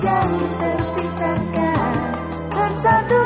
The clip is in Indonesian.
jauh terpisahkan. Bersatu